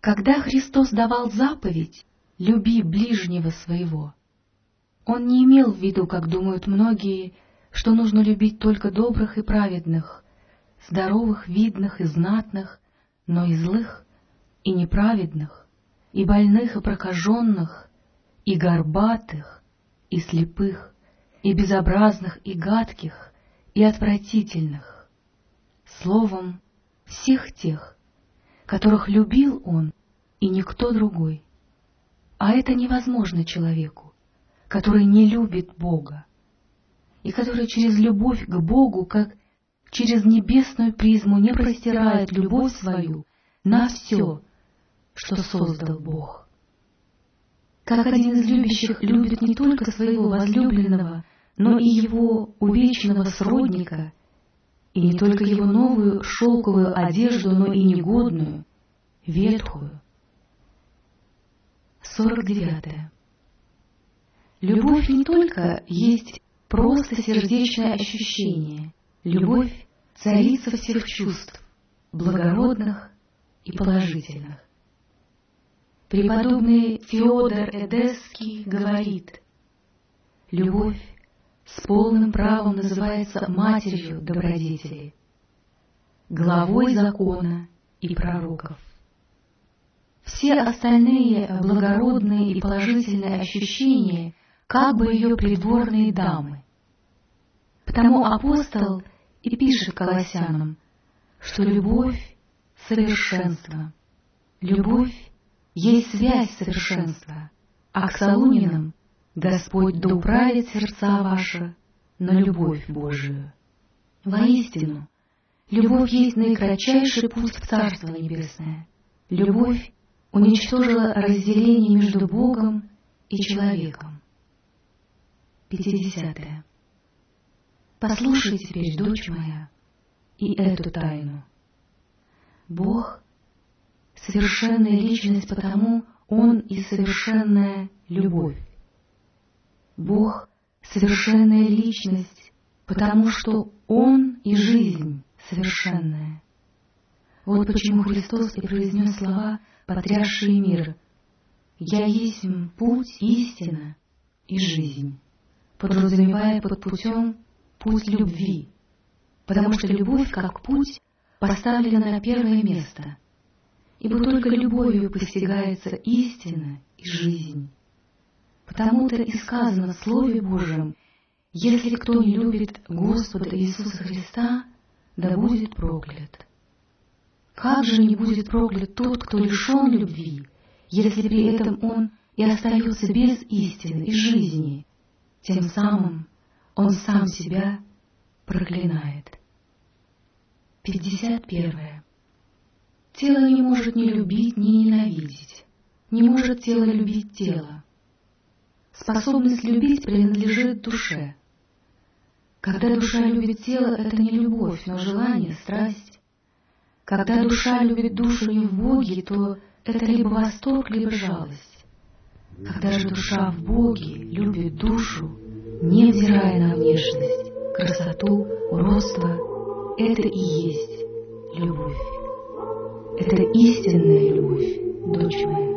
Когда Христос давал заповедь «люби ближнего своего», Он не имел в виду, как думают многие, что нужно любить только добрых и праведных, здоровых, видных и знатных, но и злых, и неправедных, и больных, и прокаженных, и горбатых, и слепых, и безобразных, и гадких, и отвратительных. Словом, всех тех, которых любил он и никто другой. А это невозможно человеку, который не любит Бога, и который через любовь к Богу, как через небесную призму, не простирает любовь свою на все, что создал Бог. Как один из любящих любит не только своего возлюбленного, но и его увечного сродника, и не только его новую шелковую одежду, но и негодную, ветхую. 49. Любовь не только есть просто сердечное ощущение. Любовь — царица всех чувств, благородных и положительных. Преподобный Феодор Эдесский говорит, «Любовь с полным правом называется матерью добродетели, главой закона и пророков. Все остальные благородные и положительные ощущения как бы ее придворные дамы. Потому апостол и пишет колоссянам, что любовь — совершенство, любовь есть связь совершенства, а к Солунинам Господь да управит сердца ваши на любовь Божию. Воистину, любовь есть наикратчайший путь в Царство Небесное. Любовь уничтожила разделение между Богом и человеком. 50. Послушай теперь, дочь моя, и эту тайну. Бог — совершенная личность, потому Он и совершенная любовь. Бог — совершенная личность, потому что Он и жизнь совершенная. Вот почему Христос и произнес слова, потрясшие мир. «Я есть путь, истина и жизнь», подразумевая под путем путь любви, потому что любовь как путь поставлена на первое место, ибо только любовью постигается истина и жизнь. Потому-то и сказано в Слове Божьем, «Если кто не любит Господа Иисуса Христа, да будет проклят». Как же не будет проклят тот, кто лишен любви, если при этом он и остается без истины и жизни? Тем самым он сам себя проклинает. 51. Тело не может ни любить, ни ненавидеть. Не может тело любить тело. Способность любить принадлежит душе. Когда душа любит тело, это не любовь, но желание, страсть. Когда душа любит душу не в Боге, то это либо восторг, либо жалость. Когда же душа в Боге любит душу, невзирая на внешность, красоту, уродство, это и есть любовь. Это истинная любовь.